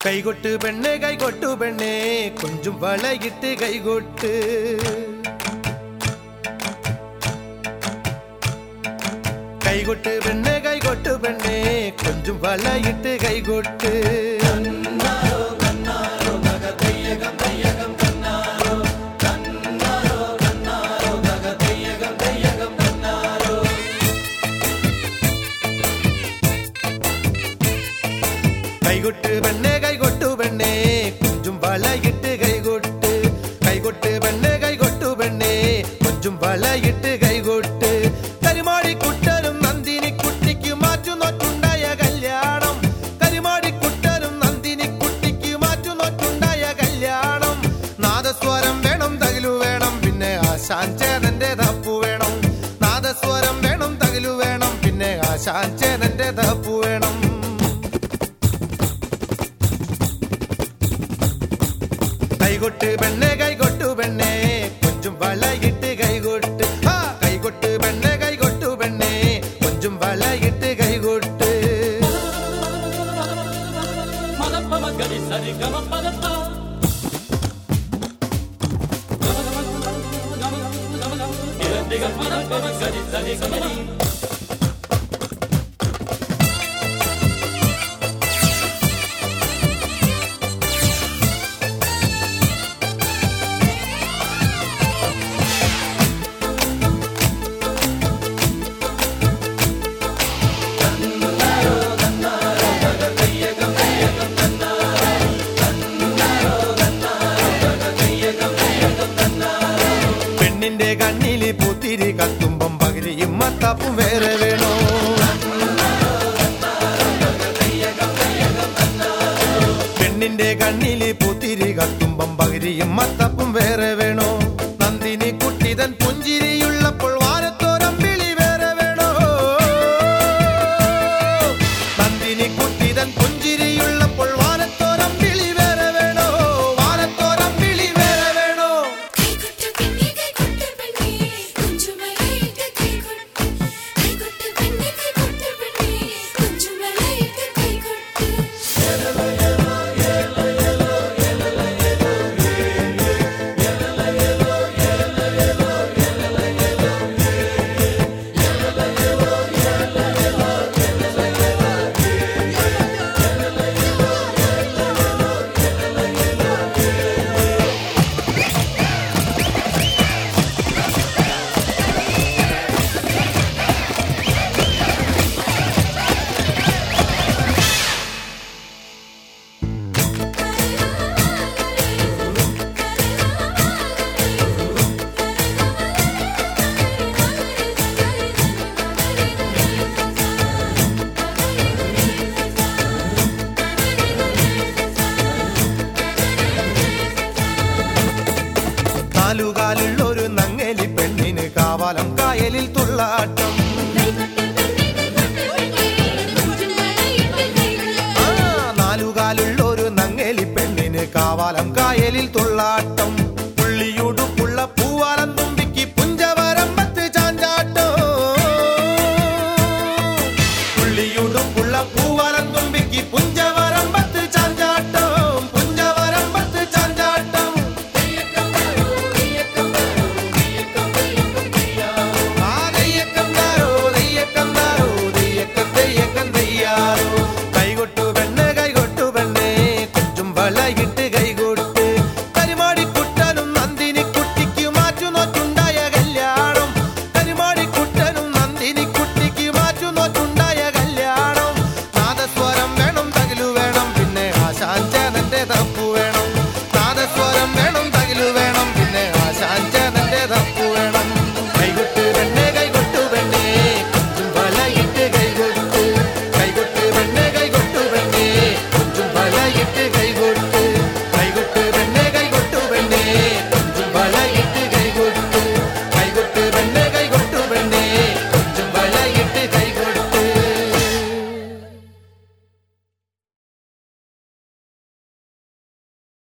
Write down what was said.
കൈകൊട്ട് പെണ്ണെ കൈകൊട്ടു പെണ്ണെ കൊഞ്ചും വളയിട്ട് കൈകൊട്ട് കൈകൊട്ട് പെണ്ണെ കൈകൊട്ടു പെണ്ണെ കൊഞ്ചും വളയിട്ട് കൈകൊട്ട് കൈകൊട്ട് പെണ്ണെ ചാച്ചേതന്റെ തപ്പു വേണം. കൈകൊട്ട് പെണ്ണെ കൈകൊട്ടു പെണ്ണെ കൊഞ്ചും വളയിട്ട് കൈകൊട്ട്. കൈകൊട്ട് പെണ്ണെ കൈകൊട്ടു പെണ്ണെ കൊഞ്ചും വളയിട്ട് കൈകൊട്ട്. Gama gama gama gama gama gama പകിരിയും മത്താപ്പും വേറെ വേണോ? പെണ്ണിന്റെ കണ്ണിലെ പൂത്തിരി കത്തുമ്പം പകരിയും മത്തപ്പും വേറെ വേണോ? നന്ദിനി കുട്ടിതൻ പുഞ്ചിരിയുള്ളപ്പോൾ വാരത്തോരമ്പിളി വേറെ വേണോ? നന്ദിനി കുട്ടിതൻ പുഞ്ചിരിയുള്ളപ്പോൾ വയലിൽ തുള്ളാട്ടം.